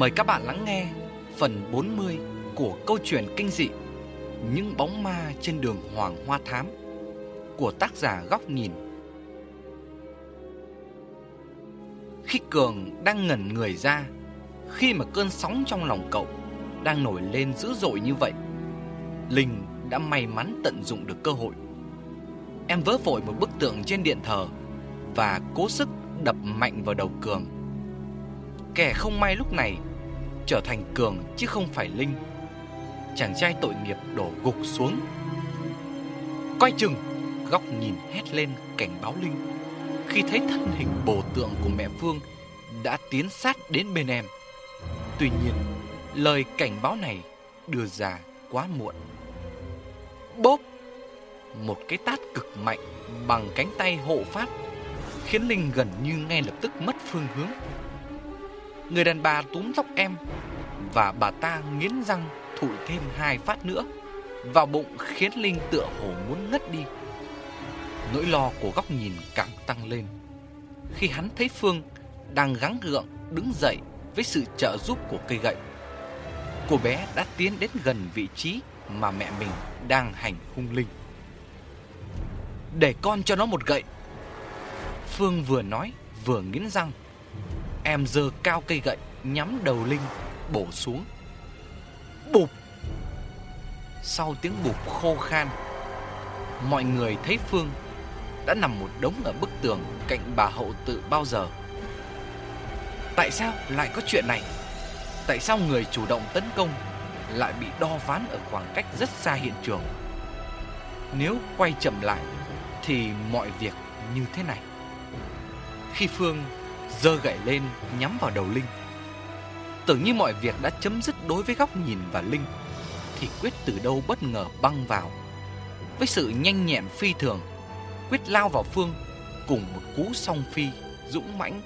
Mời các bạn lắng nghe phần 40 của câu chuyện kinh dị Những bóng ma trên đường Hoàng Hoa Thám của tác giả Góc Nhìn. Khi Cường đang ngẩn người ra, khi mà cơn sóng trong lòng cậu đang nổi lên dữ dội như vậy, Linh đã may mắn tận dụng được cơ hội. Em vớ vội một bức tượng trên điện thờ và cố sức đập mạnh vào đầu Cường. Kẻ không may lúc này trở thành Cường chứ không phải Linh. Chàng trai tội nghiệp đổ gục xuống. Coi chừng, góc nhìn hét lên cảnh báo Linh khi thấy thân hình bồ tượng của mẹ Phương đã tiến sát đến bên em. Tuy nhiên, lời cảnh báo này đưa ra quá muộn. Bốp! Một cái tát cực mạnh bằng cánh tay hộ phát khiến Linh gần như ngay lập tức mất phương hướng. Người đàn bà túm tóc em và bà ta nghiến răng thụi thêm hai phát nữa, vào bụng khiến Linh tựa hồ muốn ngất đi. Nỗi lo của góc nhìn càng tăng lên khi hắn thấy Phương đang gắng gượng đứng dậy với sự trợ giúp của cây gậy. Cô bé đã tiến đến gần vị trí mà mẹ mình đang hành hung Linh. Để con cho nó một gậy. Phương vừa nói vừa nghiến răng. Em giơ cao cây gậy nhắm đầu Linh bổ xuống. Bụp! Sau tiếng bụp khô khan, mọi người thấy Phương đã nằm một đống ở bức tường cạnh bà hậu tự bao giờ. Tại sao lại có chuyện này? Tại sao người chủ động tấn công lại bị đo ván ở khoảng cách rất xa hiện trường? Nếu quay chậm lại thì mọi việc như thế này. Khi Phương giơ gậy lên nhắm vào đầu Linh, tưởng như mọi việc đã chấm dứt đối với góc nhìn và Linh, thì Quyết từ đâu bất ngờ băng vào. Với sự nhanh nhẹn phi thường, Quyết lao vào Phương cùng một cú song phi dũng mãnh.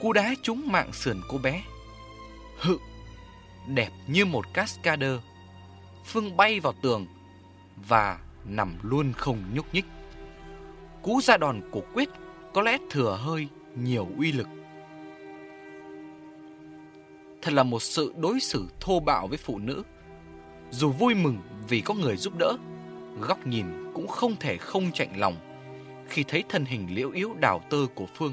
Cú đá trúng mạng sườn cô bé. Hự, đẹp như một cascader. Phương bay vào tường và nằm luôn không nhúc nhích. Cú ra đòn của Quyết có lẽ thừa hơi nhiều uy lực. Thật là một sự đối xử thô bạo với phụ nữ. Dù vui mừng vì có người giúp đỡ, góc nhìn cũng không thể không chạnh lòng khi thấy thân hình liễu yếu đào tơ của Phương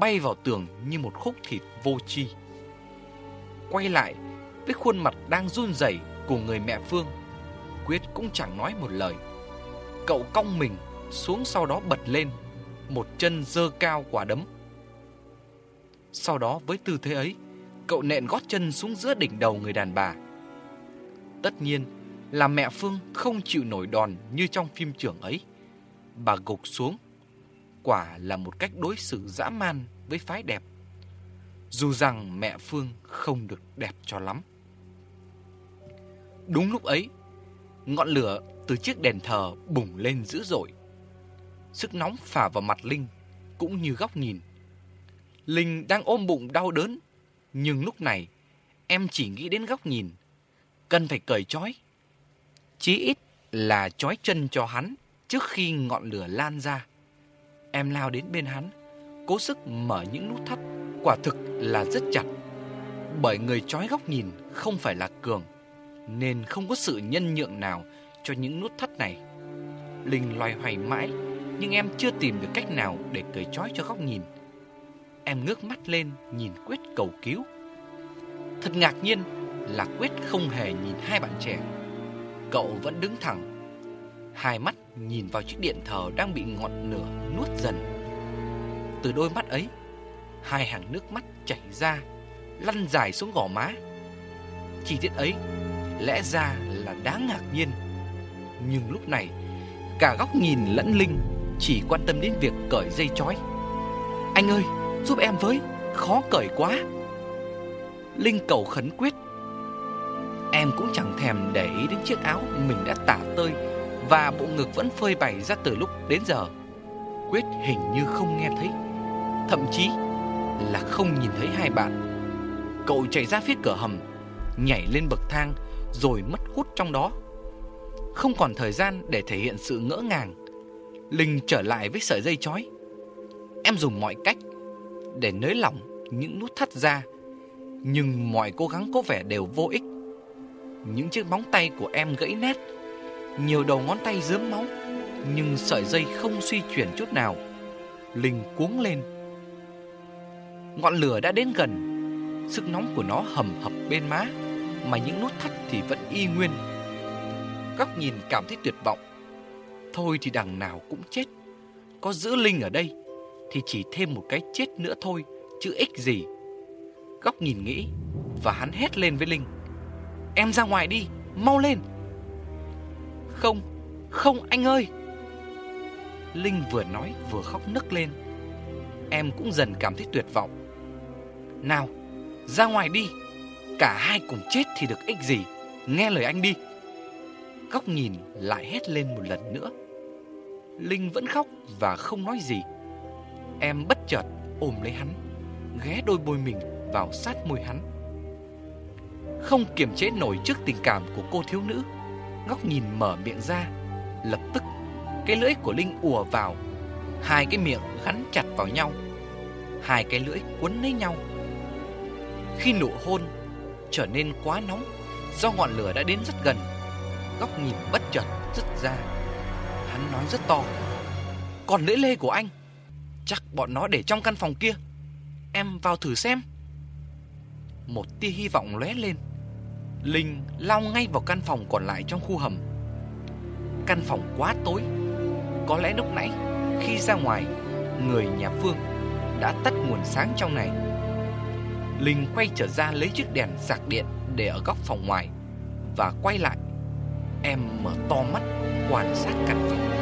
bay vào tường như một khúc thịt vô chi Quay lại với khuôn mặt đang run rẩy của người mẹ Phương, Quyết cũng chẳng nói một lời. Cậu cong mình xuống sau đó bật lên, một chân dơ cao quả đấm. Sau đó với tư thế ấy, cậu nện gót chân xuống giữa đỉnh đầu người đàn bà. Tất nhiên là mẹ Phương không chịu nổi đòn như trong phim trưởng ấy. Bà gục xuống. Quả là một cách đối xử dã man với phái đẹp. Dù rằng mẹ Phương không được đẹp cho lắm. Đúng lúc ấy, ngọn lửa từ chiếc đèn thờ bùng lên dữ dội. Sức nóng phả vào mặt Linh, cũng như góc nhìn. Linh đang ôm bụng đau đớn, nhưng lúc này em chỉ nghĩ đến góc nhìn. Cần phải cởi trói. Chí ít là trói chân cho hắn trước khi ngọn lửa lan ra. Em lao đến bên hắn, cố sức mở những nút thắt, quả thực là rất chặt. Bởi người trói góc nhìn không phải là Cường, nên không có sự nhân nhượng nào cho những nút thắt này. Linh loay hoay mãi, nhưng em chưa tìm được cách nào để cởi trói cho góc nhìn. Em ngước mắt lên nhìn Quyết cầu cứu. Thật ngạc nhiên là Quyết không hề nhìn hai bạn trẻ. Cậu vẫn đứng thẳng, hai mắt nhìn vào chiếc điện thờ đang bị ngọn lửa nuốt dần. Từ đôi mắt ấy, hai hàng nước mắt chảy ra, lăn dài xuống gò má. Chi tiết ấy lẽ ra là đáng ngạc nhiên. Nhưng lúc này, cả góc nhìn lẫn Linh chỉ quan tâm đến việc cởi dây chói. Anh ơi, giúp em với, khó cởi quá. Linh cầu khấn quyết. Em cũng chẳng thèm để ý đến chiếc áo mình đã tả tơi và bộ ngực vẫn phơi bày ra từ lúc đến giờ. Quyết hình như không nghe thấy, thậm chí là không nhìn thấy hai bạn. Cậu chạy ra phía cửa hầm, nhảy lên bậc thang rồi mất hút trong đó. Không còn thời gian để thể hiện sự ngỡ ngàng. Linh trở lại với sợi dây chói. Em dùng mọi cách để nới lỏng những nút thắt ra, Nhưng mọi cố gắng có vẻ đều vô ích. Những chiếc móng tay của em gãy nét Nhiều đầu ngón tay dướm máu Nhưng sợi dây không suy chuyển chút nào. Linh cuống lên. Ngọn lửa đã đến gần. Sức nóng của nó hầm hập bên má Mà những nút thắt thì vẫn y nguyên. Góc nhìn cảm thấy tuyệt vọng. Thôi thì đằng nào cũng chết. Có giữ Linh ở đây Thì chỉ thêm một cái chết nữa thôi Chứ ích gì. Góc nhìn nghĩ Và hắn hét lên với Linh. Em ra ngoài đi, mau lên. Không, không anh ơi. Linh vừa nói vừa khóc nức lên. Em cũng dần cảm thấy tuyệt vọng. Nào, ra ngoài đi Cả hai cùng chết thì được ích gì? Nghe lời anh đi. Góc nhìn lại hét lên một lần nữa. Linh vẫn khóc và không nói gì. Em bất chợt ôm lấy hắn, Ghé đôi môi mình vào sát môi hắn. Không kiềm chế nổi trước tình cảm của cô thiếu nữ Góc nhìn mở miệng ra, Lập tức Cái lưỡi của Linh ùa vào. Hai cái miệng gắn chặt vào nhau, Hai cái lưỡi quấn lấy nhau. Khi nụ hôn trở nên quá nóng, Do ngọn lửa đã đến rất gần Góc nhìn bất chợt rất ra. Hắn nói rất to. Còn lễ lê của anh, Chắc bọn nó để trong căn phòng kia. Em vào thử xem. Một tia hy vọng lóe lên. Linh lao ngay vào căn phòng còn lại trong khu hầm. Căn phòng quá tối. Có lẽ lúc nãy, Khi ra ngoài, Người nhà Phương Đã tắt nguồn sáng trong này. Linh quay trở ra lấy chiếc đèn sạc điện Để ở góc phòng ngoài Và quay lại. Em mở to mắt quan sát căn phòng.